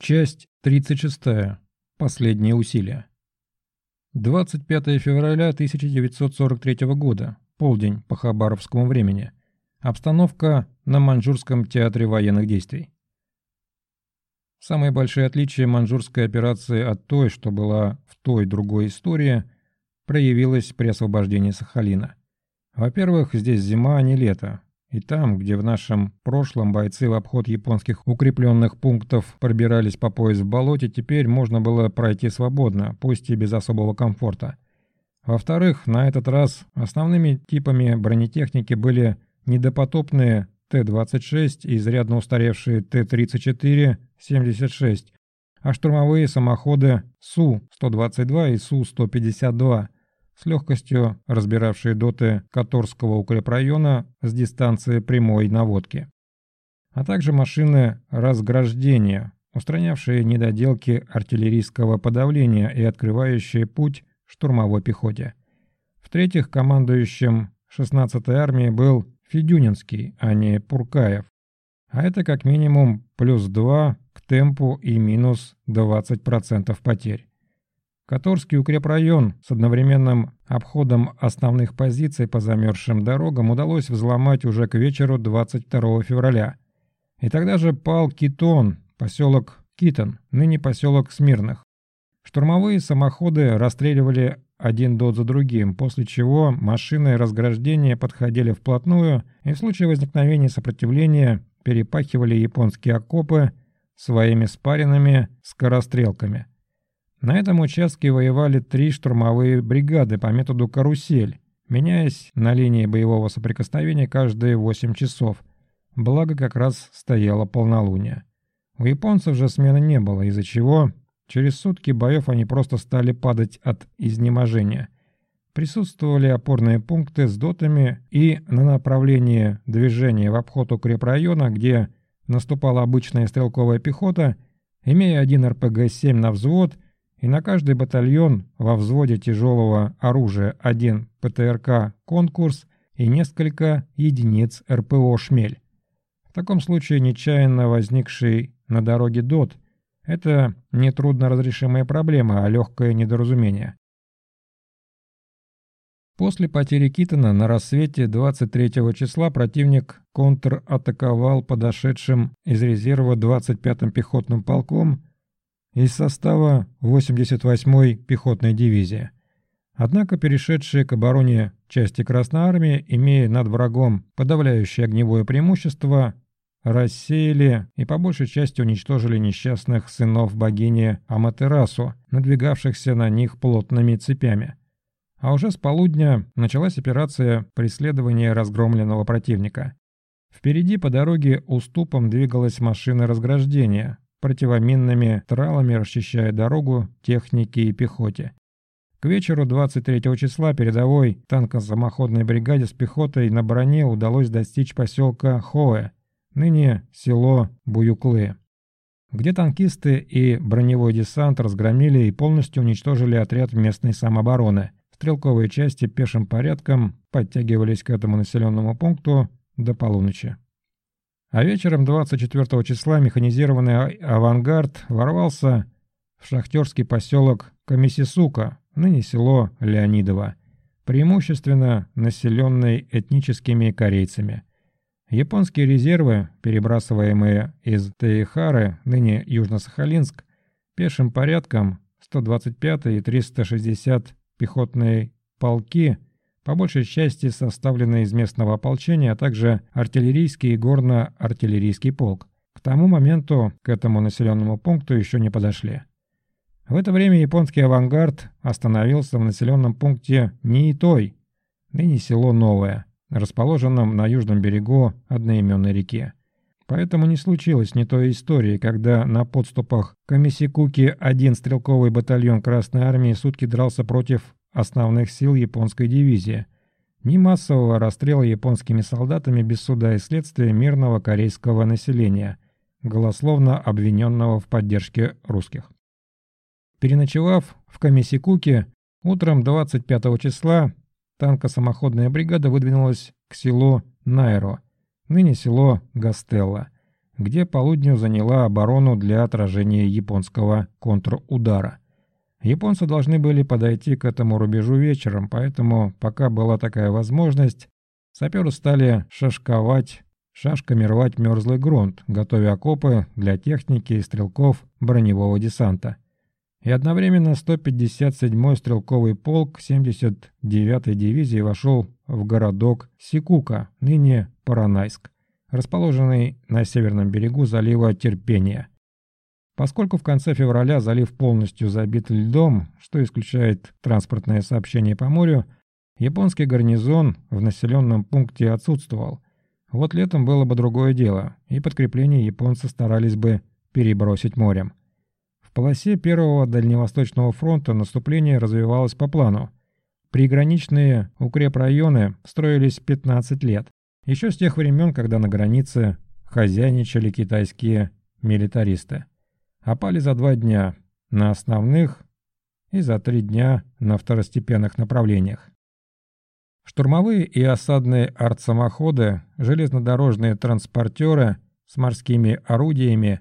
Часть 36. Последние усилия. 25 февраля 1943 года. Полдень по хабаровскому времени. Обстановка на Маньчжурском театре военных действий. Самые большие отличия маньчжурской операции от той, что была в той другой истории, проявилось при освобождении Сахалина. Во-первых, здесь зима, а не лето. И там, где в нашем прошлом бойцы в обход японских укрепленных пунктов пробирались по пояс в болоте, теперь можно было пройти свободно, пусть и без особого комфорта. Во-вторых, на этот раз основными типами бронетехники были недопотопные Т-26 и изрядно устаревшие Т-34-76, а штурмовые самоходы Су-122 и Су-152 с легкостью разбиравшие доты Которского укрепрайона с дистанции прямой наводки. А также машины разграждения, устранявшие недоделки артиллерийского подавления и открывающие путь штурмовой пехоте. В-третьих, командующим 16-й армией был Федюнинский, а не Пуркаев. А это как минимум плюс 2 к темпу и минус 20% потерь. Которский укрепрайон с одновременным обходом основных позиций по замерзшим дорогам удалось взломать уже к вечеру 22 февраля. И тогда же пал Китон, поселок Китон, ныне поселок Смирных. Штурмовые самоходы расстреливали один дот за другим, после чего машины разграждения подходили вплотную и в случае возникновения сопротивления перепахивали японские окопы своими спаренными скорострелками – на этом участке воевали три штурмовые бригады по методу «карусель», меняясь на линии боевого соприкосновения каждые 8 часов. Благо как раз стояло полнолуние. У японцев же смены не было, из-за чего через сутки боев они просто стали падать от изнеможения. Присутствовали опорные пункты с дотами и на направлении движения в обход укрепрайона, где наступала обычная стрелковая пехота, имея один РПГ-7 на взвод – и на каждый батальон во взводе тяжелого оружия один ПТРК «Конкурс» и несколько единиц РПО «Шмель». В таком случае нечаянно возникший на дороге ДОТ – это не трудно разрешимая проблема, а легкое недоразумение. После потери Китона на рассвете 23 числа противник контратаковал подошедшим из резерва 25-м пехотным полком из состава 88-й пехотной дивизии. Однако перешедшие к обороне части Красной Армии, имея над врагом подавляющее огневое преимущество, рассеяли и по большей части уничтожили несчастных сынов богини Аматерасу, надвигавшихся на них плотными цепями. А уже с полудня началась операция преследования разгромленного противника. Впереди по дороге уступом двигалась машина разграждения, противоминными тралами расчищая дорогу технике и пехоте. К вечеру 23 числа передовой танкосамоходной бригаде с пехотой на броне удалось достичь поселка Хоэ, ныне село Буюклы, где танкисты и броневой десант разгромили и полностью уничтожили отряд местной самообороны. Стрелковые части пешим порядком подтягивались к этому населенному пункту до полуночи. А вечером 24 числа механизированный авангард ворвался в шахтерский поселок Комиссисука, ныне село Леонидово, преимущественно населенный этническими корейцами. Японские резервы, перебрасываемые из Тейхары, ныне Южно-Сахалинск, пешим порядком 125 и 360 пехотные полки – по большей части составленный из местного ополчения, а также артиллерийский и горно-артиллерийский полк. К тому моменту к этому населенному пункту еще не подошли. В это время японский авангард остановился в населенном пункте Ниитой, ныне село Новое, расположенном на южном берегу одноименной реки. Поэтому не случилось ни той истории, когда на подступах к Камисикуки один стрелковый батальон Красной Армии сутки дрался против основных сил японской дивизии, ни массового расстрела японскими солдатами без суда и следствия мирного корейского населения, голословно обвиненного в поддержке русских. Переночевав в Камисикуке, утром 25 числа танкосамоходная бригада выдвинулась к селу Найро, ныне село Гастелло, где полудню заняла оборону для отражения японского контрудара. Японцы должны были подойти к этому рубежу вечером, поэтому, пока была такая возможность, саперы стали шашковать, шашками рвать мерзлый грунт, готовя окопы для техники и стрелков броневого десанта. И одновременно 157-й стрелковый полк 79-й дивизии вошел в городок Сикука, ныне Паранайск, расположенный на северном берегу залива Терпения. Поскольку в конце февраля залив полностью забит льдом, что исключает транспортное сообщение по морю, японский гарнизон в населенном пункте отсутствовал. Вот летом было бы другое дело, и подкрепление японцы старались бы перебросить морем. В полосе первого Дальневосточного фронта наступление развивалось по плану. Приграничные укрепрайоны строились 15 лет, еще с тех времен, когда на границе хозяйничали китайские милитаристы опали за два дня на основных и за три дня на второстепенных направлениях. Штурмовые и осадные артсамоходы, железнодорожные транспортеры с морскими орудиями,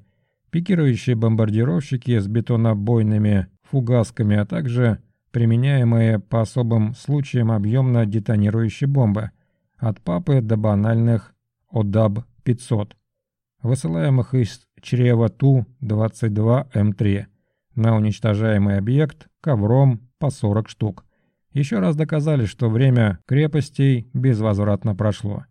пикирующие бомбардировщики с бетонобойными фугасками, а также применяемые по особым случаям объемно детонирующие бомбы, от папы до банальных ОДАБ-500, высылаемых из чрева Ту-22М3 на уничтожаемый объект ковром по 40 штук. Еще раз доказали, что время крепостей безвозвратно прошло.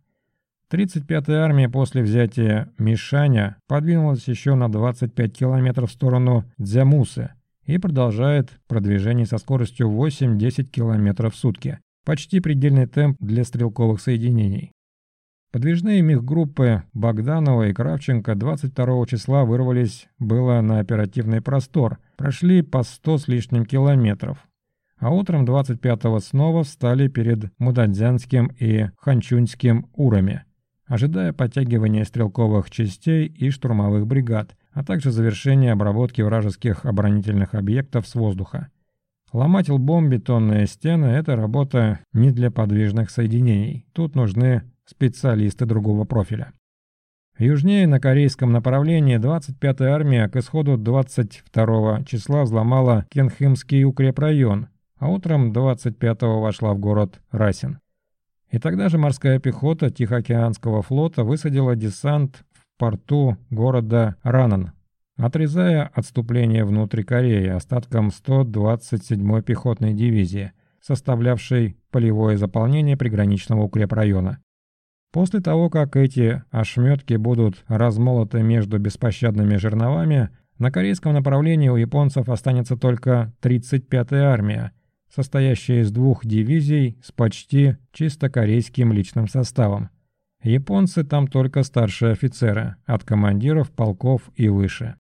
35-я армия после взятия Мишаня подвинулась еще на 25 километров в сторону Дзямусы и продолжает продвижение со скоростью 8-10 километров в сутки. Почти предельный темп для стрелковых соединений. Подвижные мехгруппы Богданова и Кравченко 22 числа вырвались было на оперативный простор, прошли по 100 с лишним километров. А утром 25-го снова встали перед Мудадзянским и Ханчуньским урами, ожидая подтягивания стрелковых частей и штурмовых бригад, а также завершения обработки вражеских оборонительных объектов с воздуха. Ломать лбом бетонные стены – это работа не для подвижных соединений. Тут нужны специалисты другого профиля. Южнее на корейском направлении 25-я армия к исходу 22 числа взломала Кенхимский укрепрайон, а утром 25-го вошла в город Расин. И тогда же морская пехота Тихоокеанского флота высадила десант в порту города Ранан, отрезая отступление внутрь Кореи остатком 127-й пехотной дивизии, составлявшей полевое заполнение приграничного укрепрайона. После того, как эти ошметки будут размолоты между беспощадными жерновами, на корейском направлении у японцев останется только 35-я армия, состоящая из двух дивизий с почти чисто корейским личным составом. Японцы там только старшие офицеры, от командиров полков и выше.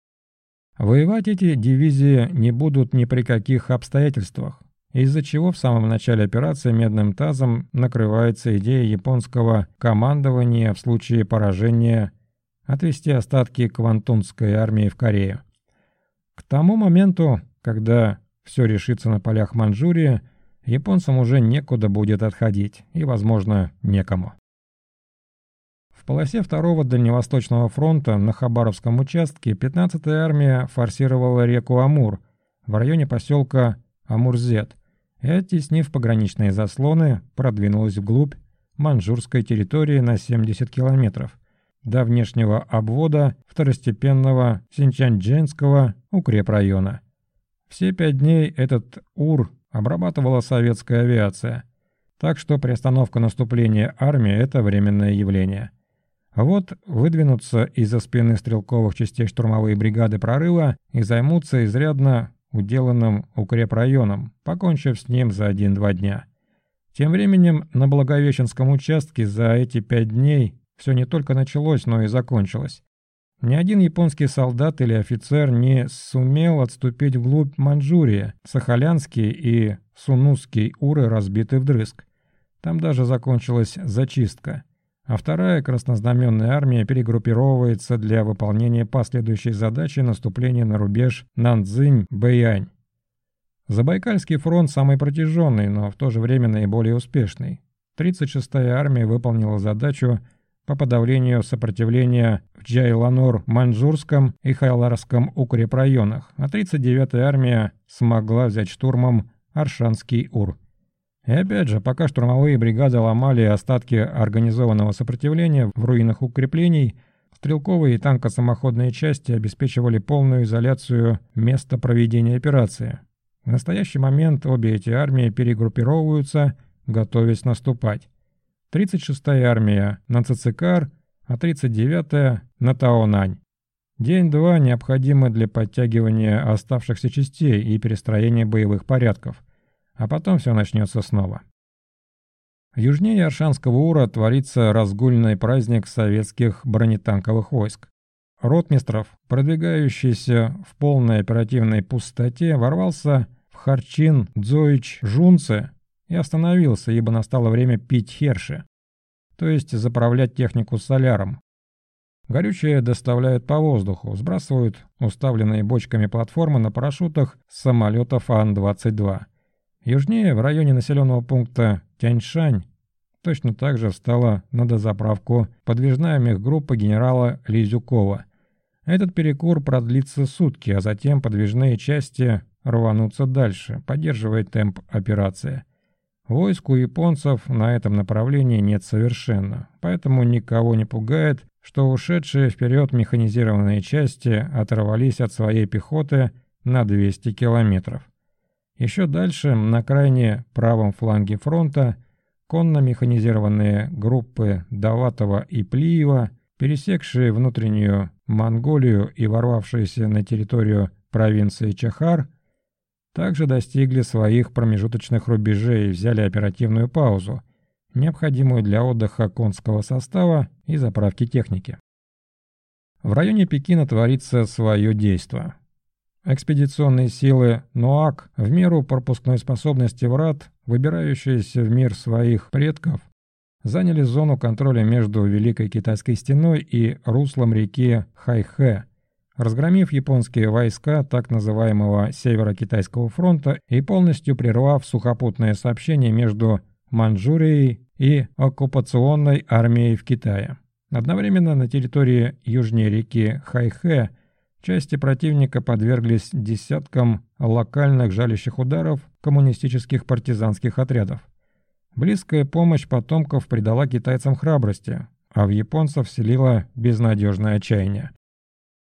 Воевать эти дивизии не будут ни при каких обстоятельствах из-за чего в самом начале операции медным тазом накрывается идея японского командования в случае поражения отвести остатки Квантунской армии в Корею. К тому моменту, когда все решится на полях Манчжурии, японцам уже некуда будет отходить и, возможно, некому. В полосе второго Дальневосточного фронта на Хабаровском участке 15-я армия форсировала реку Амур в районе поселка Амурзет – и, оттеснив пограничные заслоны, продвинулась вглубь манжурской территории на 70 километров до внешнего обвода второстепенного Синчандженского укрепрайона. Все пять дней этот УР обрабатывала советская авиация, так что приостановка наступления армии – это временное явление. Вот выдвинутся из-за спины стрелковых частей штурмовые бригады прорыва и займутся изрядно уделанным укрепрайоном, покончив с ним за один-два дня. Тем временем на Благовещенском участке за эти пять дней все не только началось, но и закончилось. Ни один японский солдат или офицер не сумел отступить вглубь Манчжурии. Сахалянский и Сунусский уры разбиты вдрызг. Там даже закончилась зачистка а вторая краснознаменная армия перегруппировывается для выполнения последующей задачи наступления на рубеж Нанцзинь-Бэйань. Забайкальский фронт самый протяженный, но в то же время наиболее успешный. 36-я армия выполнила задачу по подавлению сопротивления в Джайланор-Маньчжурском и Хайларском укрепрайонах, а 39-я армия смогла взять штурмом Аршанский Ур. И опять же, пока штурмовые бригады ломали остатки организованного сопротивления в руинах укреплений, стрелковые и танкосамоходные части обеспечивали полную изоляцию места проведения операции. В настоящий момент обе эти армии перегруппировываются, готовясь наступать. 36-я армия на Цицикар, а 39-я на Таонань. День-два необходимы для подтягивания оставшихся частей и перестроения боевых порядков, а потом все начнется снова. Южнее Аршанского Ура творится разгульный праздник советских бронетанковых войск. Ротмистров, продвигающийся в полной оперативной пустоте, ворвался в Харчин Дзоич Жунце и остановился, ибо настало время пить херши, то есть заправлять технику соляром. Горючее доставляют по воздуху, сбрасывают уставленные бочками платформы на парашютах самолетов Ан-22. Южнее, в районе населенного пункта Тяньшань, точно так же встала на дозаправку подвижная мехгруппа генерала Лизюкова. Этот перекур продлится сутки, а затем подвижные части рванутся дальше, поддерживая темп операции. Войск у японцев на этом направлении нет совершенно, поэтому никого не пугает, что ушедшие вперед механизированные части оторвались от своей пехоты на 200 километров. Еще дальше, на крайне правом фланге фронта, конно-механизированные группы Даватова и Плиева, пересекшие внутреннюю Монголию и ворвавшиеся на территорию провинции Чахар, также достигли своих промежуточных рубежей и взяли оперативную паузу, необходимую для отдыха конского состава и заправки техники. В районе Пекина творится свое действо. Экспедиционные силы НОАК в меру пропускной способности врат, выбирающиеся в мир своих предков, заняли зону контроля между Великой Китайской стеной и руслом реки Хайхэ, разгромив японские войска так называемого Северо-Китайского фронта и полностью прервав сухопутное сообщение между Манчжурией и оккупационной армией в Китае. Одновременно на территории южнее реки Хайхэ части противника подверглись десяткам локальных жалящих ударов коммунистических партизанских отрядов. Близкая помощь потомков придала китайцам храбрости, а в японцев вселила безнадежное отчаяние.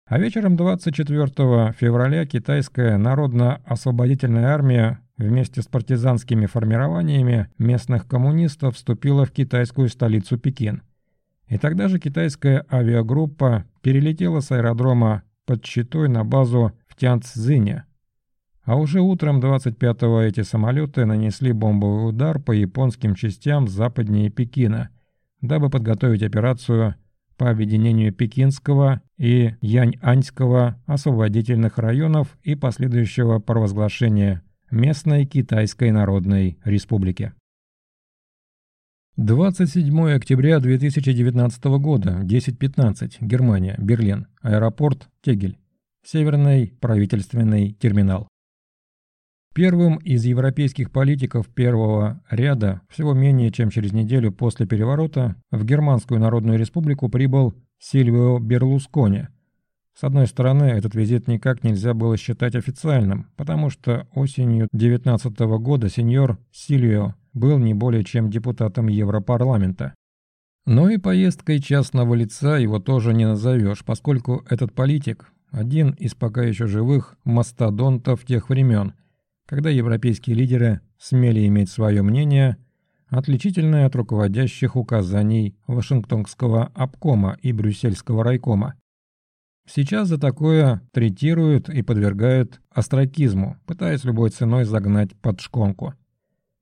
А вечером 24 февраля китайская народно-освободительная армия вместе с партизанскими формированиями местных коммунистов вступила в китайскую столицу Пекин. И тогда же китайская авиагруппа перелетела с аэродрома под Читой на базу в Тянцзине. А уже утром 25-го эти самолеты нанесли бомбовый удар по японским частям западнее Пекина, дабы подготовить операцию по объединению Пекинского и Яньаньского освободительных районов и последующего провозглашения местной Китайской Народной Республики. 27 октября 2019 года, 10.15, Германия, Берлин, аэропорт Тегель, Северный правительственный терминал. Первым из европейских политиков первого ряда, всего менее чем через неделю после переворота, в Германскую Народную Республику прибыл Сильвио Берлускони. С одной стороны, этот визит никак нельзя было считать официальным, потому что осенью 19 года сеньор Сильвио был не более чем депутатом Европарламента. Но и поездкой частного лица его тоже не назовешь, поскольку этот политик – один из пока еще живых мастодонтов тех времен – когда европейские лидеры смели иметь свое мнение, отличительное от руководящих указаний Вашингтонского обкома и Брюссельского райкома. Сейчас за такое третируют и подвергают остракизму, пытаясь любой ценой загнать под шконку.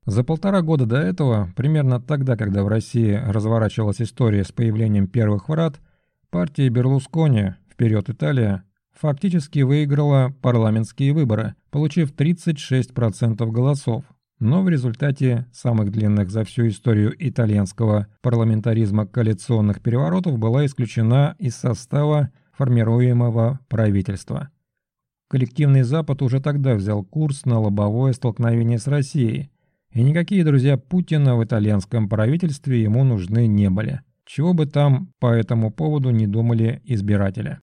За полтора года до этого, примерно тогда, когда в России разворачивалась история с появлением первых врат, партия Берлускони «Вперед, Италия» фактически выиграла парламентские выборы, получив 36% голосов, но в результате самых длинных за всю историю итальянского парламентаризма коалиционных переворотов была исключена из состава формируемого правительства. Коллективный Запад уже тогда взял курс на лобовое столкновение с Россией, и никакие друзья Путина в итальянском правительстве ему нужны не были. чего бы там по этому поводу не думали избиратели.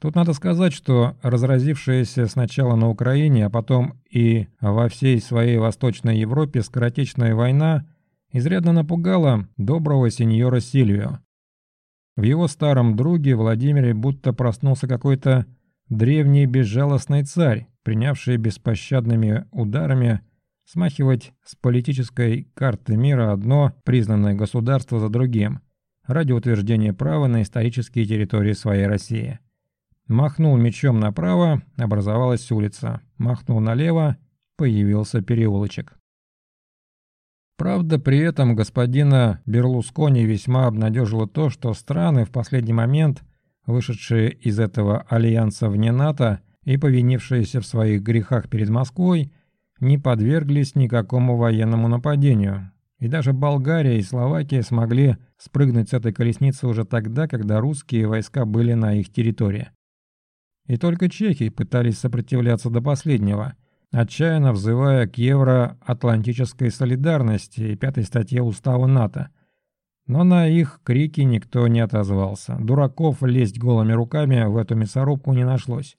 Тут надо сказать, что разразившаяся сначала на Украине, а потом и во всей своей Восточной Европе скоротечная война изрядно напугала доброго сеньора Сильвио. В его старом друге Владимире будто проснулся какой-то древний безжалостный царь, принявший беспощадными ударами смахивать с политической карты мира одно признанное государство за другим ради утверждения права на исторические территории своей России. Махнул мечом направо, образовалась улица. Махнул налево, появился переулочек. Правда, при этом господина Берлускони весьма обнадежило то, что страны в последний момент, вышедшие из этого альянса вне НАТО и повинившиеся в своих грехах перед Москвой, не подверглись никакому военному нападению. И даже Болгария и Словакия смогли спрыгнуть с этой колесницы уже тогда, когда русские войска были на их территории. И только чехи пытались сопротивляться до последнего, отчаянно взывая к евроатлантической солидарности и пятой статье Устава НАТО. Но на их крики никто не отозвался. Дураков лезть голыми руками в эту мясорубку не нашлось.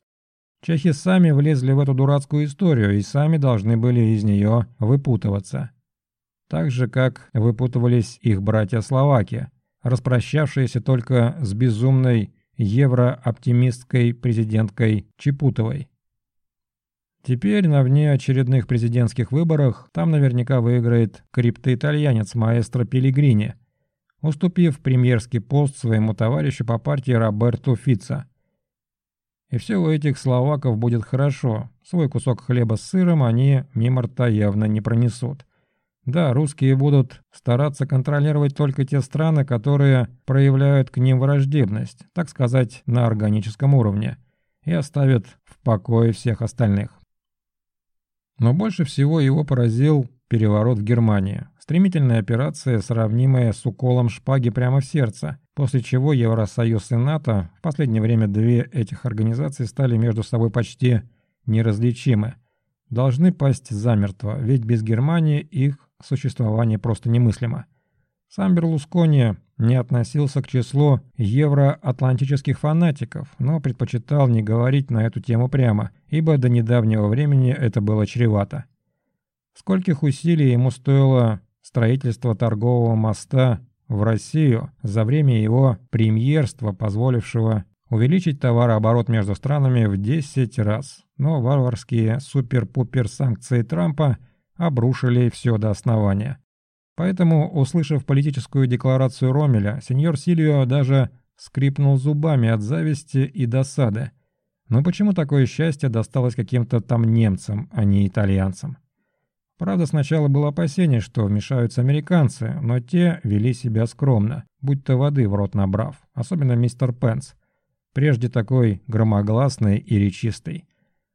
Чехи сами влезли в эту дурацкую историю и сами должны были из нее выпутываться. Так же, как выпутывались их братья-словаки, распрощавшиеся только с безумной еврооптимисткой президенткой Чепутовой. Теперь на внеочередных президентских выборах там наверняка выиграет криптоитальянец маэстро Пелигрини, уступив премьерский пост своему товарищу по партии Роберту Фица. И все у этих словаков будет хорошо, свой кусок хлеба с сыром они мимо рта явно не пронесут. Да, русские будут стараться контролировать только те страны, которые проявляют к ним враждебность, так сказать, на органическом уровне, и оставят в покое всех остальных. Но больше всего его поразил переворот в Германии. Стремительная операция, сравнимая с уколом шпаги прямо в сердце, после чего Евросоюз и НАТО, в последнее время две этих организации стали между собой почти неразличимы, должны пасть замертво, ведь без Германии их существование просто немыслимо. Сам Берлускони не относился к числу евроатлантических фанатиков, но предпочитал не говорить на эту тему прямо, ибо до недавнего времени это было чревато. Скольких усилий ему стоило строительство торгового моста в Россию за время его премьерства, позволившего увеличить товарооборот между странами в 10 раз. Но варварские супер-пупер санкции Трампа обрушили все до основания. Поэтому, услышав политическую декларацию Ромеля, сеньор Сильвио даже скрипнул зубами от зависти и досады. Но почему такое счастье досталось каким-то там немцам, а не итальянцам? Правда, сначала было опасение, что вмешаются американцы, но те вели себя скромно, будь то воды в рот набрав, особенно мистер Пенс, прежде такой громогласный и речистый.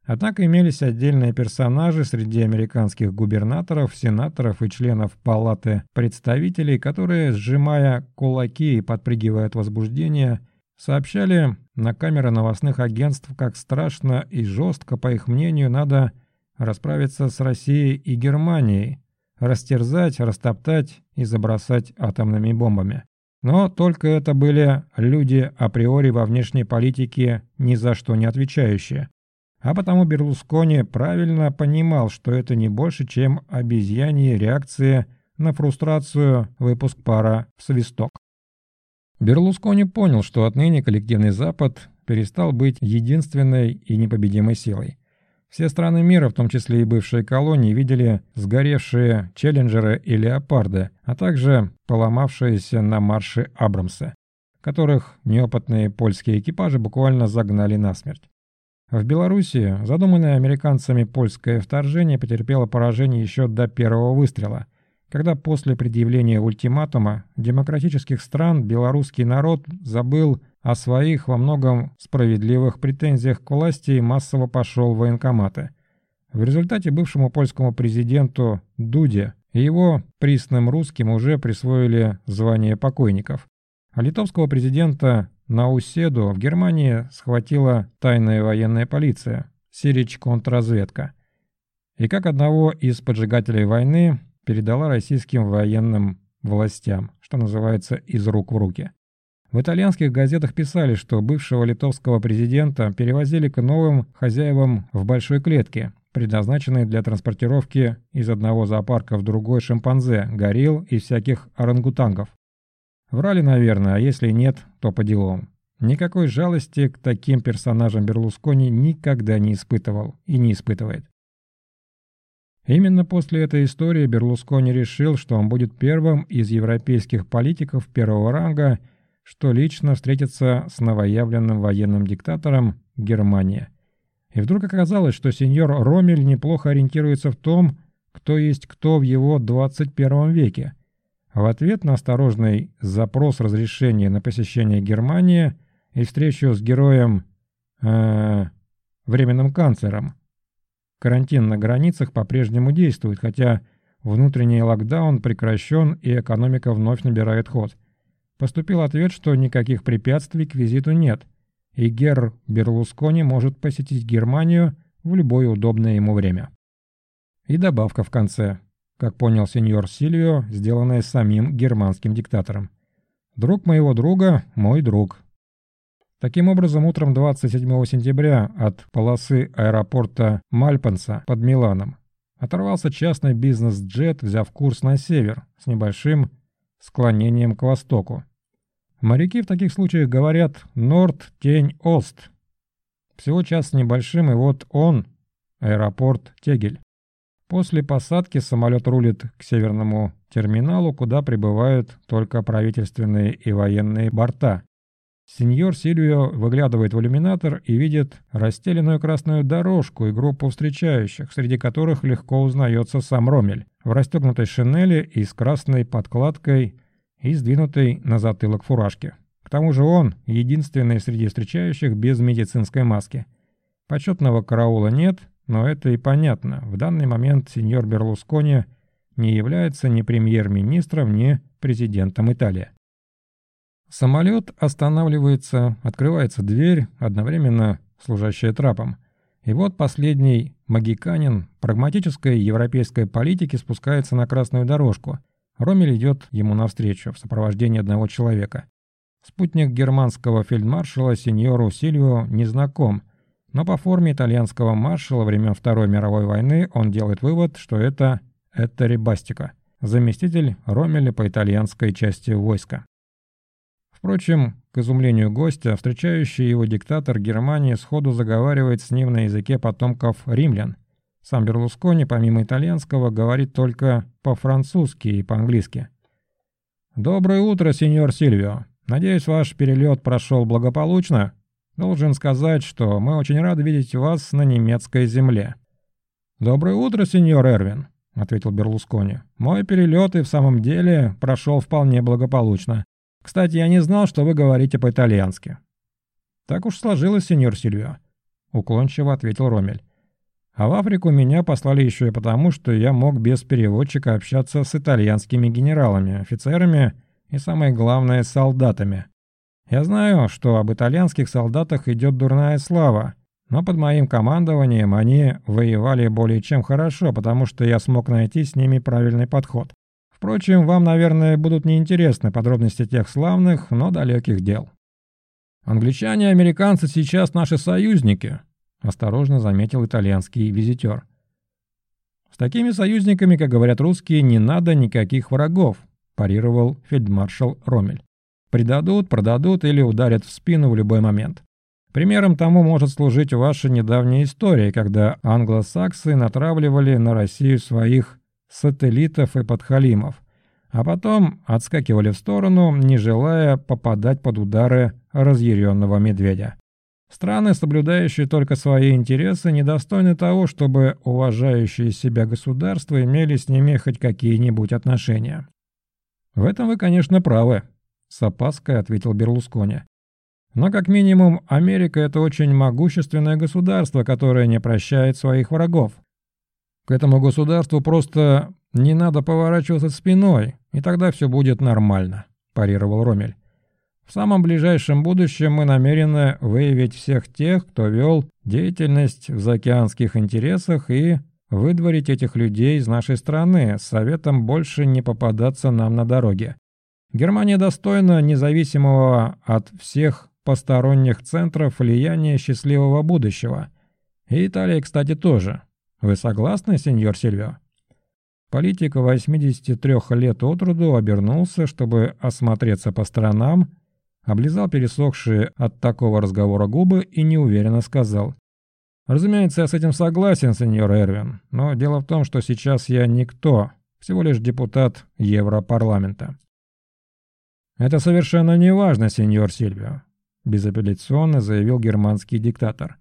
Однако имелись отдельные персонажи среди американских губернаторов, сенаторов и членов Палаты представителей, которые, сжимая кулаки и подпрыгивая от возбуждения, сообщали на камеры новостных агентств, как страшно и жестко, по их мнению, надо расправиться с Россией и Германией, растерзать, растоптать и забросать атомными бомбами. Но только это были люди априори во внешней политике ни за что не отвечающие. А потому Берлускони правильно понимал, что это не больше, чем обезьянья реакция на фрустрацию выпуск пара в свисток. Берлускони понял, что отныне коллективный Запад перестал быть единственной и непобедимой силой. Все страны мира, в том числе и бывшие колонии, видели сгоревшие челленджеры и леопарды, а также поломавшиеся на марше Абрамсы, которых неопытные польские экипажи буквально загнали насмерть. В Белоруссии задуманное американцами польское вторжение потерпело поражение еще до первого выстрела, когда после предъявления ультиматума демократических стран белорусский народ забыл о своих во многом справедливых претензиях к власти и массово пошел в военкоматы. В результате бывшему польскому президенту Дуде и его присным русским уже присвоили звание покойников, а литовского президента Науседу в Германии схватила тайная военная полиция, Сирич контрразведка. И как одного из поджигателей войны передала российским военным властям, что называется, из рук в руки. В итальянских газетах писали, что бывшего литовского президента перевозили к новым хозяевам в большой клетке, предназначенной для транспортировки из одного зоопарка в другой шимпанзе, горилл и всяких орангутангов. Врали, наверное, а если нет, то по делам. Никакой жалости к таким персонажам Берлускони никогда не испытывал и не испытывает. Именно после этой истории Берлускони решил, что он будет первым из европейских политиков первого ранга, что лично встретится с новоявленным военным диктатором Германии. И вдруг оказалось, что сеньор Ромель неплохо ориентируется в том, кто есть кто в его 21 веке. В ответ на осторожный запрос разрешения на посещение Германии и встречу с героем, э, временным канцлером, Карантин на границах по-прежнему действует, хотя внутренний локдаун прекращен и экономика вновь набирает ход. Поступил ответ, что никаких препятствий к визиту нет, и Герр Берлускони может посетить Германию в любое удобное ему время. И добавка в конце, как понял сеньор Сильвио, сделанная самим германским диктатором. «Друг моего друга – мой друг». Таким образом, утром 27 сентября от полосы аэропорта Мальпенса под Миланом оторвался частный бизнес-джет, взяв курс на север с небольшим склонением к востоку. Моряки в таких случаях говорят «Норд, тень, Ост». Всего час с небольшим, и вот он, аэропорт Тегель. После посадки самолет рулит к северному терминалу, куда прибывают только правительственные и военные борта. Сеньор Сильвио выглядывает в иллюминатор и видит расстеленную красную дорожку и группу встречающих, среди которых легко узнается сам Ромель, в расстегнутой шинели и с красной подкладкой и сдвинутой на затылок фуражки. К тому же он единственный среди встречающих без медицинской маски. Почетного караула нет, но это и понятно. В данный момент сеньор Берлускони не является ни премьер-министром, ни президентом Италии. Самолет останавливается, открывается дверь, одновременно служащая трапом. И вот последний магиканин прагматической европейской политики спускается на красную дорожку. Ромель идет ему навстречу в сопровождении одного человека. Спутник германского фельдмаршала сеньору Сильвио не знаком, но по форме итальянского маршала времен Второй мировой войны он делает вывод, что это это Рибастико, заместитель Ромеля по итальянской части войска. Впрочем, к изумлению гостя, встречающий его диктатор Германии сходу заговаривает с ним на языке потомков римлян. Сам Берлускони, помимо итальянского, говорит только по-французски и по-английски. «Доброе утро, сеньор Сильвио. Надеюсь, ваш перелет прошел благополучно. Должен сказать, что мы очень рады видеть вас на немецкой земле». «Доброе утро, сеньор Эрвин», — ответил Берлускони. «Мой перелет и в самом деле прошел вполне благополучно. Кстати, я не знал, что вы говорите по-итальянски». «Так уж сложилось, сеньор Сильвио», — уклончиво ответил Ромель. «А в Африку меня послали еще и потому, что я мог без переводчика общаться с итальянскими генералами, офицерами и, самое главное, солдатами. Я знаю, что об итальянских солдатах идет дурная слава, но под моим командованием они воевали более чем хорошо, потому что я смог найти с ними правильный подход. Впрочем, вам, наверное, будут неинтересны подробности тех славных, но далеких дел. «Англичане и американцы сейчас наши союзники», — осторожно заметил итальянский визитер. «С такими союзниками, как говорят русские, не надо никаких врагов», — парировал фельдмаршал Ромель. «Предадут, продадут или ударят в спину в любой момент. Примером тому может служить ваша недавняя история, когда англосаксы натравливали на Россию своих сателлитов и подхалимов, а потом отскакивали в сторону, не желая попадать под удары разъяренного медведя. Страны, соблюдающие только свои интересы, недостойны того, чтобы уважающие себя государства имели с ними хоть какие-нибудь отношения. «В этом вы, конечно, правы», — с опаской ответил Берлускони. «Но как минимум Америка — это очень могущественное государство, которое не прощает своих врагов. К этому государству просто не надо поворачиваться спиной, и тогда все будет нормально», – парировал Ромель. «В самом ближайшем будущем мы намерены выявить всех тех, кто вел деятельность в заокеанских интересах и выдворить этих людей из нашей страны с советом больше не попадаться нам на дороге. Германия достойна независимого от всех посторонних центров влияния счастливого будущего. И Италия, кстати, тоже. Вы согласны, сеньор Сильвио? Политик 83 лет от роду обернулся, чтобы осмотреться по сторонам, облизал пересохшие от такого разговора губы и неуверенно сказал. «Разумеется, я с этим согласен, сеньор Эрвин, но дело в том, что сейчас я никто, всего лишь депутат Европарламента». «Это совершенно не важно, сеньор Сильвио», – безапелляционно заявил германский диктатор.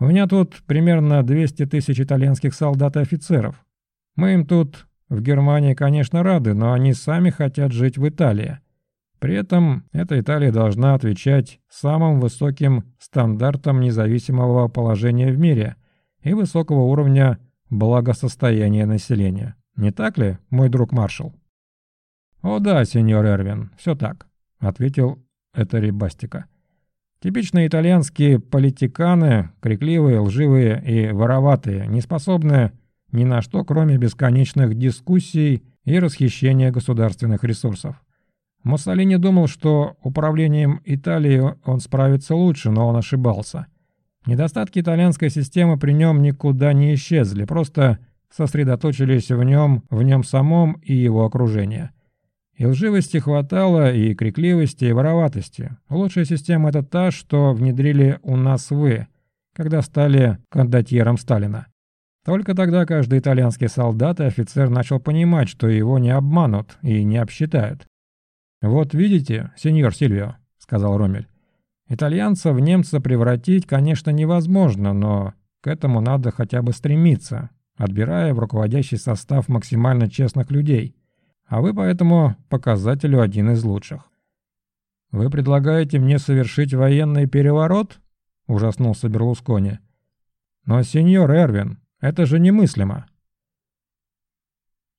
«У меня тут примерно 200 тысяч итальянских солдат и офицеров. Мы им тут в Германии, конечно, рады, но они сами хотят жить в Италии. При этом эта Италия должна отвечать самым высоким стандартам независимого положения в мире и высокого уровня благосостояния населения. Не так ли, мой друг маршал? «О да, сеньор Эрвин, все так», — ответил Этери Бастика. «Типичные итальянские политиканы, крикливые, лживые и вороватые, не способные ни на что, кроме бесконечных дискуссий и расхищения государственных ресурсов. Муссолини думал, что управлением Италией он справится лучше, но он ошибался. Недостатки итальянской системы при нем никуда не исчезли, просто сосредоточились в нем, в нем самом и его окружении. И лживости хватало, и крикливости, и вороватости. Лучшая система – это та, что внедрили у нас вы, когда стали кондотьером Сталина. Только тогда каждый итальянский солдат и офицер начал понимать, что его не обманут и не обсчитают. «Вот видите, сеньор Сильвио», — сказал Ромель, — «итальянца в немца превратить, конечно, невозможно, но к этому надо хотя бы стремиться, отбирая в руководящий состав максимально честных людей. А вы по этому показателю один из лучших». «Вы предлагаете мне совершить военный переворот?» — ужаснулся Берлускони. «Но, сеньор Эрвин, это же немыслимо.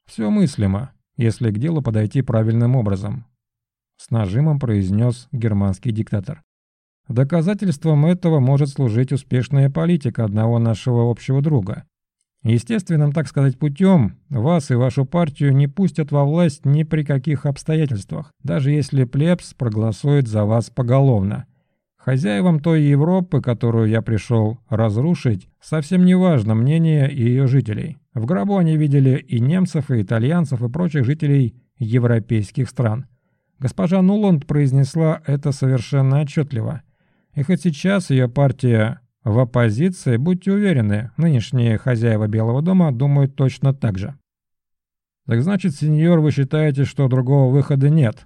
Все мыслимо, если к делу подойти правильным образом. С нажимом произнес германский диктатор. Доказательством этого может служить успешная политика одного нашего общего друга. Естественным, так сказать, путем вас и вашу партию не пустят во власть ни при каких обстоятельствах, даже если плебс проголосует за вас поголовно. Хозяевам той Европы, которую я пришел разрушить, совсем не важно мнение ее жителей. В гробу они видели и немцев, и итальянцев, и прочих жителей европейских стран. Госпожа Нуланд произнесла это совершенно отчетливо. И хоть сейчас ее партия в оппозиции, будьте уверены, нынешние хозяева Белого дома думают точно так же. «Так значит, сеньор, вы считаете, что другого выхода нет?»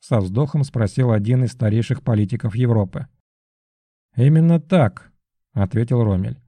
Со вздохом спросил один из старейших политиков Европы. «Именно так», — ответил Ромель.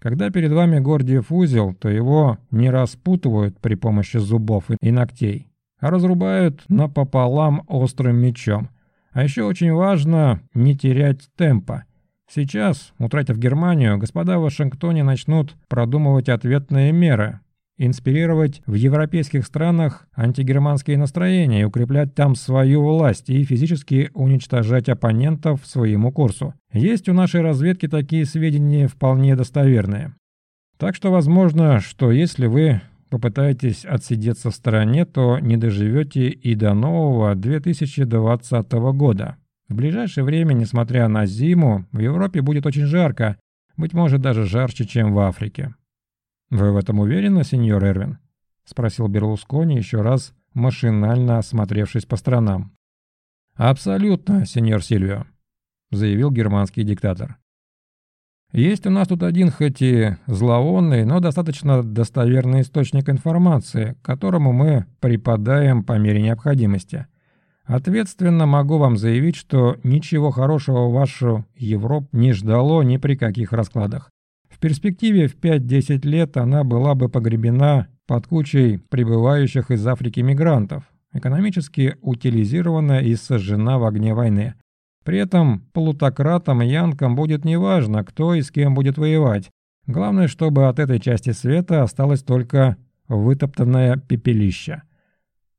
«Когда перед вами Гордиев узел, то его не распутывают при помощи зубов и ногтей, а разрубают напополам острым мечом. А еще очень важно не терять темпа. Сейчас, утратив Германию, господа в Вашингтоне начнут продумывать ответные меры, инспирировать в европейских странах антигерманские настроения и укреплять там свою власть и физически уничтожать оппонентов своему курсу. Есть у нашей разведки такие сведения вполне достоверные. Так что возможно, что если вы попытаетесь отсидеться в стороне, то не доживете и до нового 2020 года. В ближайшее время, несмотря на зиму, в Европе будет очень жарко, быть может даже жарче, чем в Африке. «Вы в этом уверены, сеньор Эрвин?» — спросил Берлускони еще раз, машинально осмотревшись по сторонам. «Абсолютно, сеньор Сильвио», — заявил германский диктатор. «Есть у нас тут один, хоть и зловонный, но достаточно достоверный источник информации, которому мы припадаем по мере необходимости. Ответственно могу вам заявить, что ничего хорошего вашу Европу не ждало ни при каких раскладах. В перспективе в 5-10 лет она была бы погребена под кучей прибывающих из Африки мигрантов, экономически утилизирована и сожжена в огне войны. При этом плутократам и янкам будет неважно, кто и с кем будет воевать. Главное, чтобы от этой части света осталось только вытоптанное пепелище.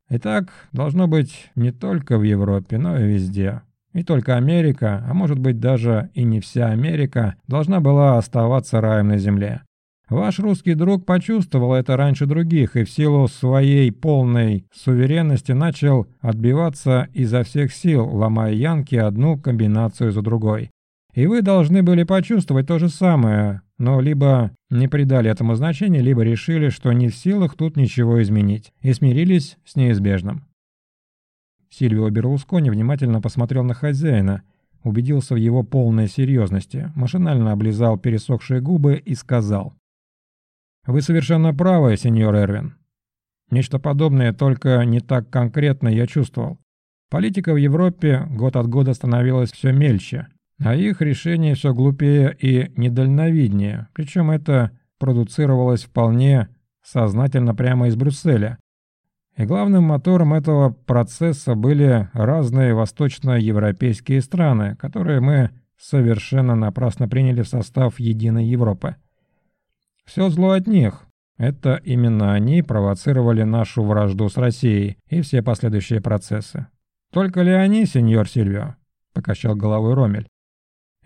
Итак, должно быть не только в Европе, но и везде. И только Америка, а может быть даже и не вся Америка, должна была оставаться раем на земле. Ваш русский друг почувствовал это раньше других и в силу своей полной суверенности начал отбиваться изо всех сил, ломая янки одну комбинацию за другой. И вы должны были почувствовать то же самое, но либо не придали этому значения, либо решили, что не в силах тут ничего изменить, и смирились с неизбежным. Сильвио Берлускони внимательно посмотрел на хозяина, убедился в его полной серьезности, машинально облизал пересохшие губы и сказал. «Вы совершенно правы, сеньор Эрвин. Нечто подобное, только не так конкретно я чувствовал. Политика в Европе год от года становилась все мельче, а их решения все глупее и недальновиднее, причем это продуцировалось вполне сознательно прямо из Брюсселя. И главным мотором этого процесса были разные восточноевропейские страны, которые мы совершенно напрасно приняли в состав единой Европы. Все зло от них. Это именно они провоцировали нашу вражду с Россией и все последующие процессы. «Только ли они, сеньор Сильвио?» – покачал головой Ромель.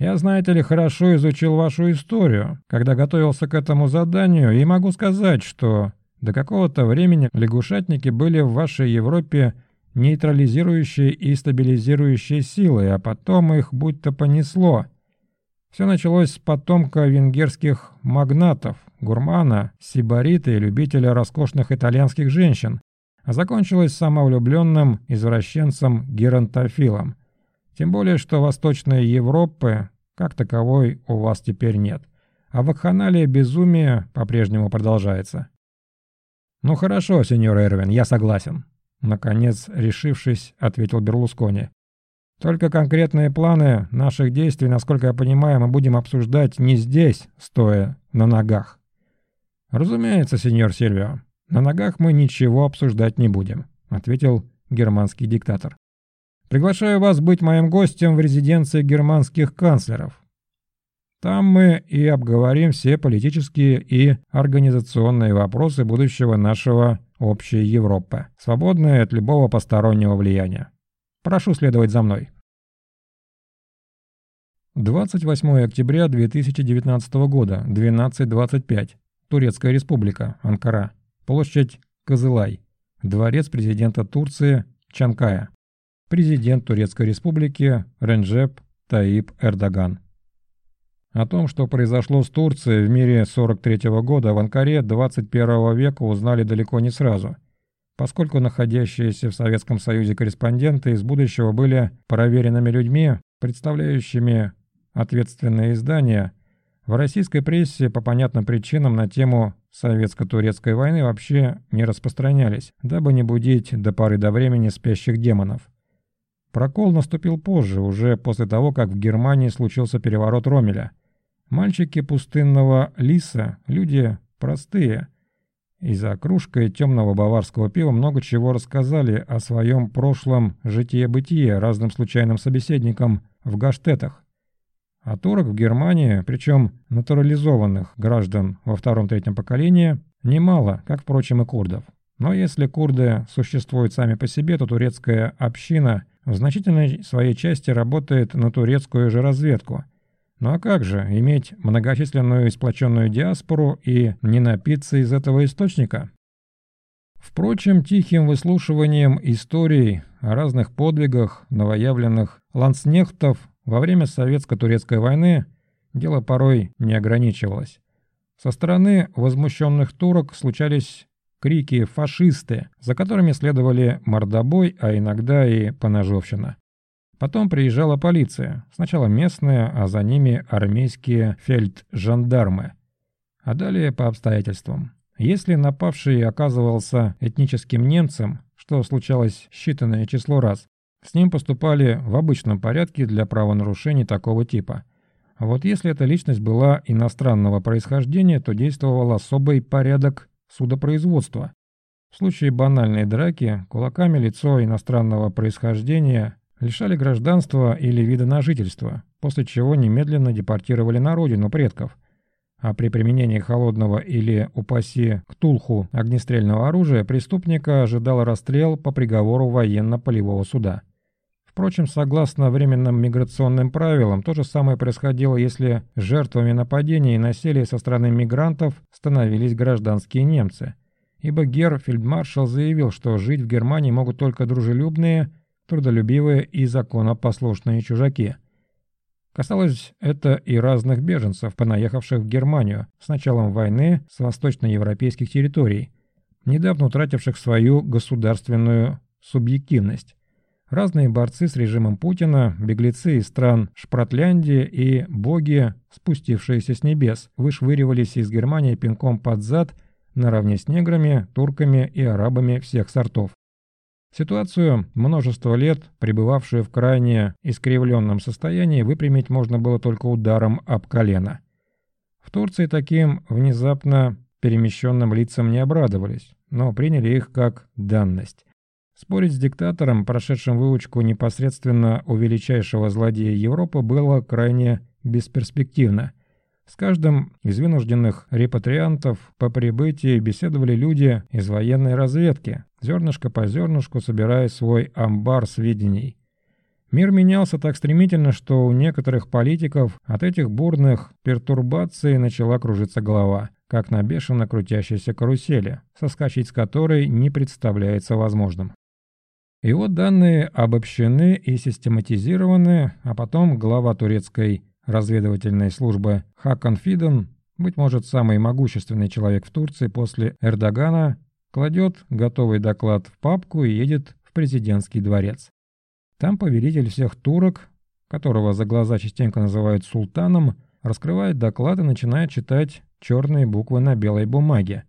Я, знаете ли, хорошо изучил вашу историю, когда готовился к этому заданию, и могу сказать, что до какого-то времени лягушатники были в вашей Европе нейтрализирующей и стабилизирующей силой, а потом их будто понесло. Все началось с потомка венгерских магнатов, гурмана, сибарита и любителя роскошных итальянских женщин, а закончилось самовлюбленным извращенцем геронтофилом. Тем более, что Восточной Европы как таковой у вас теперь нет. А вакханалия безумия по-прежнему продолжается. «Ну хорошо, сеньор Эрвин, я согласен», — наконец, решившись, ответил Берлускони. «Только конкретные планы наших действий, насколько я понимаю, мы будем обсуждать не здесь, стоя на ногах». «Разумеется, сеньор Сильвио, на ногах мы ничего обсуждать не будем», — ответил германский диктатор. Приглашаю вас быть моим гостем в резиденции германских канцлеров. Там мы и обговорим все политические и организационные вопросы будущего нашего общей Европы, свободной от любого постороннего влияния. Прошу следовать за мной. 28 октября 2019 года, 12.25. Турецкая республика, Анкара. Площадь Кызылай. Дворец президента Турции, Чанкая президент Турецкой Республики Ренджеп Таип Эрдоган. О том, что произошло с Турцией в мире 43 -го года в Анкаре 21 века узнали далеко не сразу, поскольку находящиеся в Советском Союзе корреспонденты из будущего были проверенными людьми, представляющими ответственные издания, в российской прессе по понятным причинам на тему советско-турецкой войны вообще не распространялись, дабы не будить до поры до времени спящих демонов. Прокол наступил позже, уже после того, как в Германии случился переворот Ромеля. Мальчики пустынного лиса – люди простые. И за кружкой темного баварского пива много чего рассказали о своем прошлом житие-бытие разным случайным собеседникам в Гаштетах. А турок в Германии, причем натурализованных граждан во втором-третьем поколении, немало, как, впрочем, и курдов. Но если курды существуют сами по себе, то турецкая община в значительной своей части работает на турецкую же разведку. Ну а как же, иметь многочисленную сплоченную диаспору и не напиться из этого источника? Впрочем, тихим выслушиванием историй о разных подвигах новоявленных ланснехтов во время советско-турецкой войны дело порой не ограничивалось. Со стороны возмущенных турок случались крики «фашисты», за которыми следовали мордобой, а иногда и поножовщина. Потом приезжала полиция, сначала местная, а за ними армейские фельджандармы. А далее по обстоятельствам. Если напавший оказывался этническим немцем, что случалось считанное число раз, с ним поступали в обычном порядке для правонарушений такого типа. Вот если эта личность была иностранного происхождения, то действовал особый порядок судопроизводства. В случае банальной драки кулаками лицо иностранного происхождения лишали гражданства или вида на жительство, после чего немедленно депортировали на родину предков. А при применении холодного или, упаси, ктулху огнестрельного оружия преступника ожидал расстрел по приговору военно-полевого суда. Впрочем, согласно временным миграционным правилам, то же самое происходило, если жертвами нападений и насилия со стороны мигрантов становились гражданские немцы. Ибо Герр фельдмаршал заявил, что жить в Германии могут только дружелюбные, трудолюбивые и законопослушные чужаки. Касалось это и разных беженцев, понаехавших в Германию с началом войны с восточноевропейских территорий, недавно утративших свою государственную субъективность. Разные борцы с режимом Путина, беглецы из стран Шпратляндии и боги, спустившиеся с небес, вышвыривались из Германии пинком под зад наравне с неграми, турками и арабами всех сортов. Ситуацию, множество лет пребывавшую в крайне искривленном состоянии, выпрямить можно было только ударом об колено. В Турции таким внезапно перемещенным лицам не обрадовались, но приняли их как данность. Спорить с диктатором, прошедшим выучку непосредственно у величайшего злодея Европы, было крайне бесперспективно. С каждым из вынужденных репатриантов по прибытии беседовали люди из военной разведки, зернышко по зернышку собирая свой амбар сведений. Мир менялся так стремительно, что у некоторых политиков от этих бурных пертурбаций начала кружиться голова, как на бешено крутящейся карусели, соскочить с которой не представляется возможным. Вот данные обобщены и систематизированы, а потом глава турецкой разведывательной службы Хакан Фиден, быть может самый могущественный человек в Турции после Эрдогана, кладет готовый доклад в папку и едет в президентский дворец. Там повелитель всех турок, которого за глаза частенько называют султаном, раскрывает доклад и начинает читать черные буквы на белой бумаге.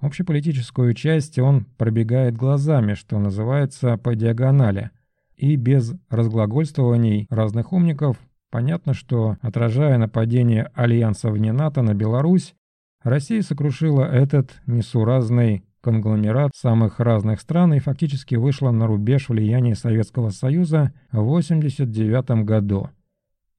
Общеполитическую часть он пробегает глазами, что называется, по диагонали. И без разглагольствований разных умников понятно, что, отражая нападение Альянса вне НАТО на Беларусь, Россия сокрушила этот несуразный конгломерат самых разных стран и фактически вышла на рубеж влияния Советского Союза в 1989 году.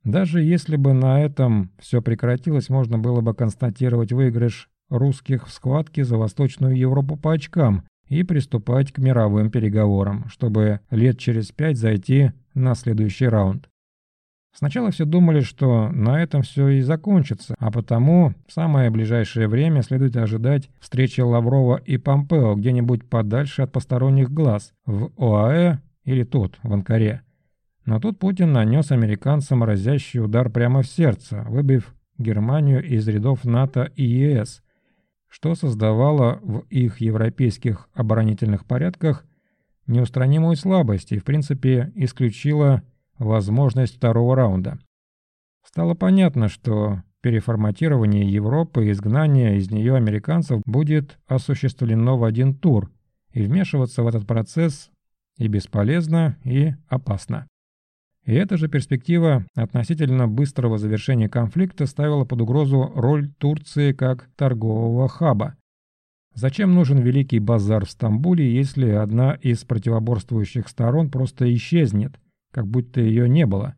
Даже если бы на этом все прекратилось, можно было бы констатировать выигрыш русских в схватке за Восточную Европу по очкам и приступать к мировым переговорам, чтобы лет через пять зайти на следующий раунд. Сначала все думали, что на этом все и закончится, а потому в самое ближайшее время следует ожидать встречи Лаврова и Помпео где-нибудь подальше от посторонних глаз, в ОАЭ или тут, в Анкаре. Но тут Путин нанес американцам разящий удар прямо в сердце, выбив Германию из рядов НАТО и ЕС, что создавало в их европейских оборонительных порядках неустранимую слабость и, в принципе, исключило возможность второго раунда. Стало понятно, что переформатирование Европы и изгнание из нее американцев будет осуществлено в один тур, и вмешиваться в этот процесс и бесполезно, и опасно. И эта же перспектива относительно быстрого завершения конфликта ставила под угрозу роль Турции как торгового хаба. Зачем нужен Великий базар в Стамбуле, если одна из противоборствующих сторон просто исчезнет, как будто ее не было?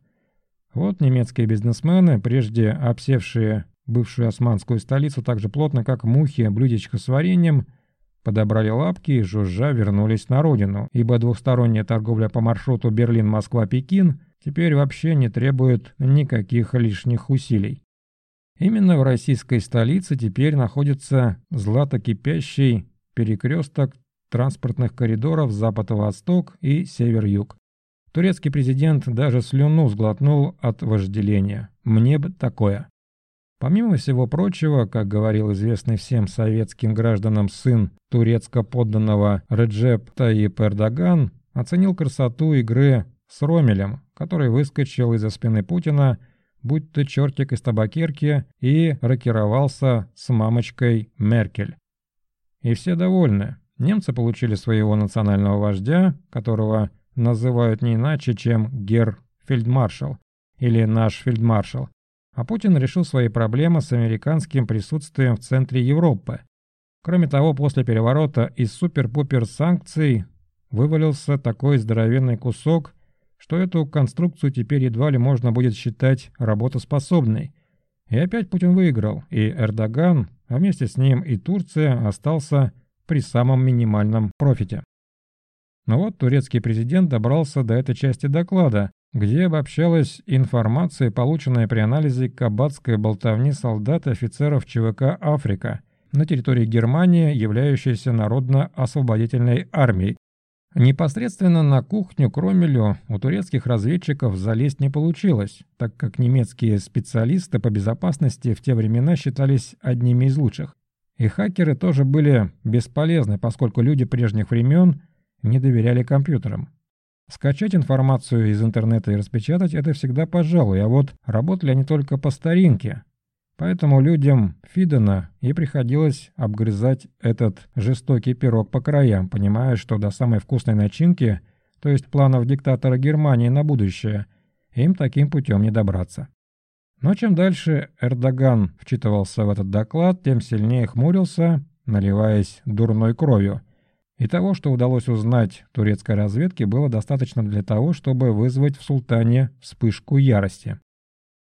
Вот немецкие бизнесмены, прежде обсевшие бывшую османскую столицу так же плотно, как мухи блюдечко с вареньем, подобрали лапки и жужжа вернулись на родину, ибо двухсторонняя торговля по маршруту Берлин-Москва-Пекин – теперь вообще не требует никаких лишних усилий. Именно в российской столице теперь находится златокипящий перекресток транспортных коридоров запад-восток и север-юг. Турецкий президент даже слюну сглотнул от вожделения. Мне бы такое. Помимо всего прочего, как говорил известный всем советским гражданам сын турецко-подданного Реджеп Таип Эрдоган, оценил красоту игры с Ромелем, который выскочил из-за спины Путина, будь то чертик из табакерки, и рокировался с мамочкой Меркель. И все довольны. Немцы получили своего национального вождя, которого называют не иначе, чем Гер Фельдмаршал или наш фельдмаршал, а Путин решил свои проблемы с американским присутствием в центре Европы. Кроме того, после переворота из супер-пупер санкций вывалился такой здоровенный кусок, что эту конструкцию теперь едва ли можно будет считать работоспособной. И опять Путин выиграл, и Эрдоган, а вместе с ним и Турция остался при самом минимальном профите. Но вот турецкий президент добрался до этой части доклада, где обобщалась информация, полученная при анализе кабацкой болтовни солдат и офицеров ЧВК «Африка» на территории Германии, являющейся народно-освободительной армией. Непосредственно на кухню Кромелю у турецких разведчиков залезть не получилось, так как немецкие специалисты по безопасности в те времена считались одними из лучших. И хакеры тоже были бесполезны, поскольку люди прежних времен не доверяли компьютерам. Скачать информацию из интернета и распечатать – это всегда пожалуй, а вот работали они только по старинке. Поэтому людям Фидена и приходилось обгрызать этот жестокий пирог по краям, понимая, что до самой вкусной начинки, то есть планов диктатора Германии на будущее, им таким путем не добраться. Но чем дальше Эрдоган вчитывался в этот доклад, тем сильнее хмурился, наливаясь дурной кровью – и того, что удалось узнать турецкой разведке, было достаточно для того, чтобы вызвать в султане вспышку ярости.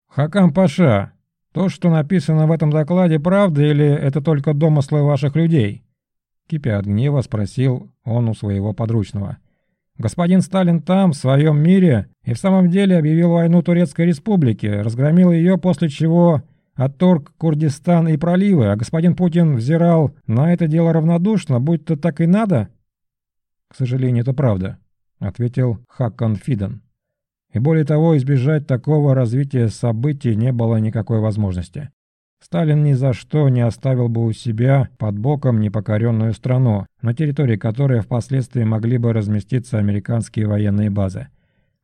«Хакам Паша, то, что написано в этом докладе, правда или это только домыслы ваших людей?» Кипя от гнева, спросил он у своего подручного. «Господин Сталин там, в своем мире, и в самом деле объявил войну Турецкой Республике, разгромил ее, после чего отторг Курдистан и проливы, а господин Путин взирал на это дело равнодушно, будь то так и надо? К сожалению, это правда, ответил Хакан Фидан. И более того, избежать такого развития событий не было никакой возможности. Сталин ни за что не оставил бы у себя под боком непокоренную страну, на территории которой впоследствии могли бы разместиться американские военные базы.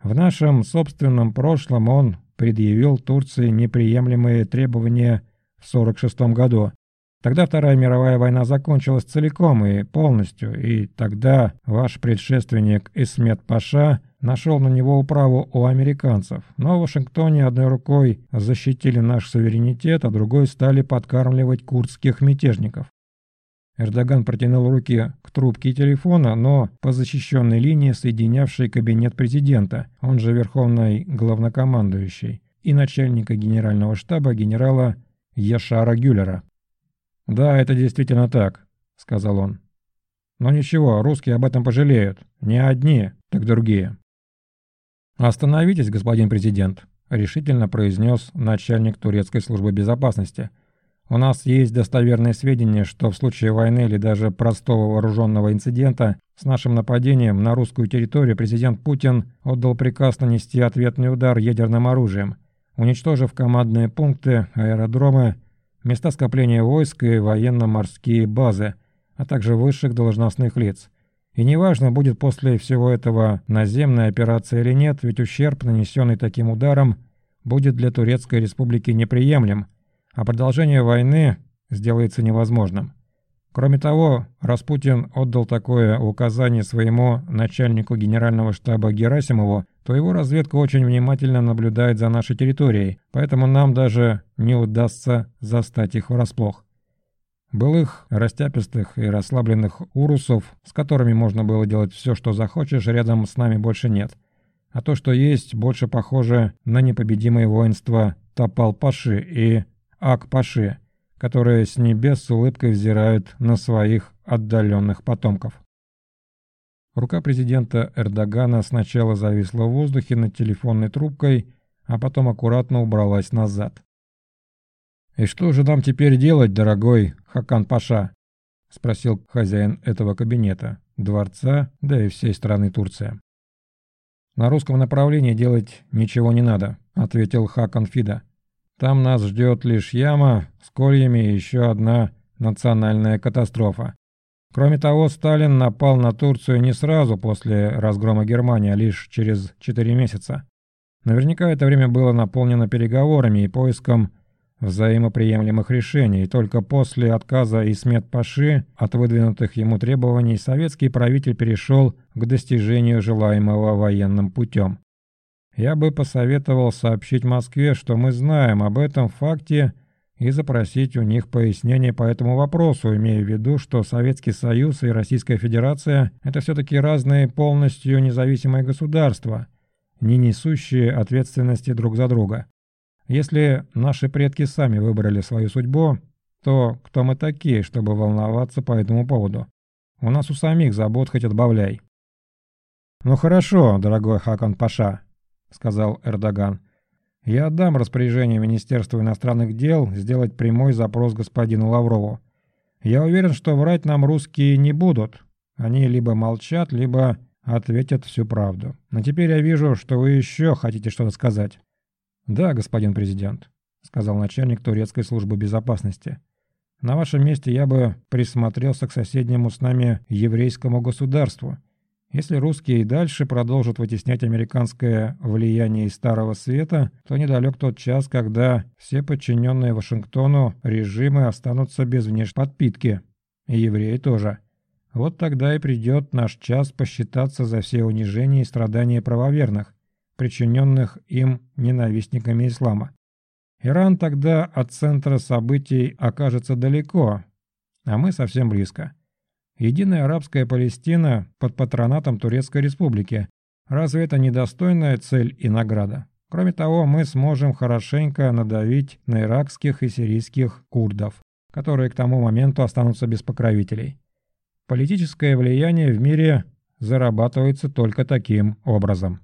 В нашем собственном прошлом он предъявил Турции неприемлемые требования в 1946 году. Тогда Вторая мировая война закончилась целиком и полностью, и тогда ваш предшественник Исмет Паша нашел на него управу у американцев. Но в Вашингтоне одной рукой защитили наш суверенитет, а другой стали подкармливать курдских мятежников. Эрдоган протянул руки к трубке телефона, но по защищенной линии, соединявшей кабинет президента, он же верховный главнокомандующий, и начальника генерального штаба генерала Яшара Гюллера. «Да, это действительно так», — сказал он. «Но ничего, русские об этом пожалеют. Не одни, так другие». «Остановитесь, господин президент», — решительно произнес начальник турецкой службы безопасности — у нас есть достоверные сведения, что в случае войны или даже простого вооруженного инцидента с нашим нападением на русскую территорию президент Путин отдал приказ нанести ответный удар ядерным оружием, уничтожив командные пункты, аэродромы, места скопления войск и военно-морские базы, а также высших должностных лиц. И неважно, будет после всего этого наземная операция или нет, ведь ущерб, нанесенный таким ударом, будет для Турецкой Республики неприемлем – а продолжение войны сделается невозможным. Кроме того, Распутин отдал такое указание своему начальнику генерального штаба Герасимову, то его разведка очень внимательно наблюдает за нашей территорией, поэтому нам даже не удастся застать их врасплох. Былых, растяпистых и расслабленных урусов, с которыми можно было делать все, что захочешь, рядом с нами больше нет. А то, что есть, больше похоже на непобедимое воинство Топал-Паши и Ак-Паши, которые с небес с улыбкой взирают на своих отдаленных потомков. Рука президента Эрдогана сначала зависла в воздухе над телефонной трубкой, а потом аккуратно убралась назад. «И что же нам теперь делать, дорогой Хакан-Паша?» — спросил хозяин этого кабинета, дворца, да и всей страны Турция. «На русском направлении делать ничего не надо», — ответил Хакан Фида. Там нас ждет лишь яма с кольями и еще одна национальная катастрофа. Кроме того, Сталин напал на Турцию не сразу после разгрома Германии, а лишь через 4 месяца. Наверняка это время было наполнено переговорами и поиском взаимоприемлемых решений, и только после отказа Исмет Паши от выдвинутых ему требований советский правитель перешел к достижению желаемого военным путем. Я бы посоветовал сообщить Москве, что мы знаем об этом факте и запросить у них пояснение по этому вопросу, имея в виду, что Советский Союз и Российская Федерация – это все-таки разные полностью независимые государства, не несущие ответственности друг за друга. Если наши предки сами выбрали свою судьбу, то кто мы такие, чтобы волноваться по этому поводу? У нас у самих забот хоть отбавляй. «Ну хорошо, дорогой Хакан Паша», — сказал Эрдоган. «Я отдам распоряжение Министерству иностранных дел сделать прямой запрос господину Лаврову. Я уверен, что врать нам русские не будут. Они либо молчат, либо ответят всю правду. Но теперь я вижу, что вы еще хотите что-то сказать». «Да, господин президент», — сказал начальник турецкой службы безопасности. «На вашем месте я бы присмотрелся к соседнему с нами еврейскому государству». Если русские и дальше продолжат вытеснять американское влияние из Старого Света, то недалек тот час, когда все подчиненные Вашингтону режимы останутся без внешней подпитки. И евреи тоже. Вот тогда и придет наш час посчитаться за все унижения и страдания правоверных, причиненных им ненавистниками ислама. Иран тогда от центра событий окажется далеко, а мы совсем близко. Единая арабская Палестина под патронатом Турецкой Республики. Разве это недостойная цель и награда? Кроме того, мы сможем хорошенько надавить на иракских и сирийских курдов, которые к тому моменту останутся без покровителей. Политическое влияние в мире зарабатывается только таким образом.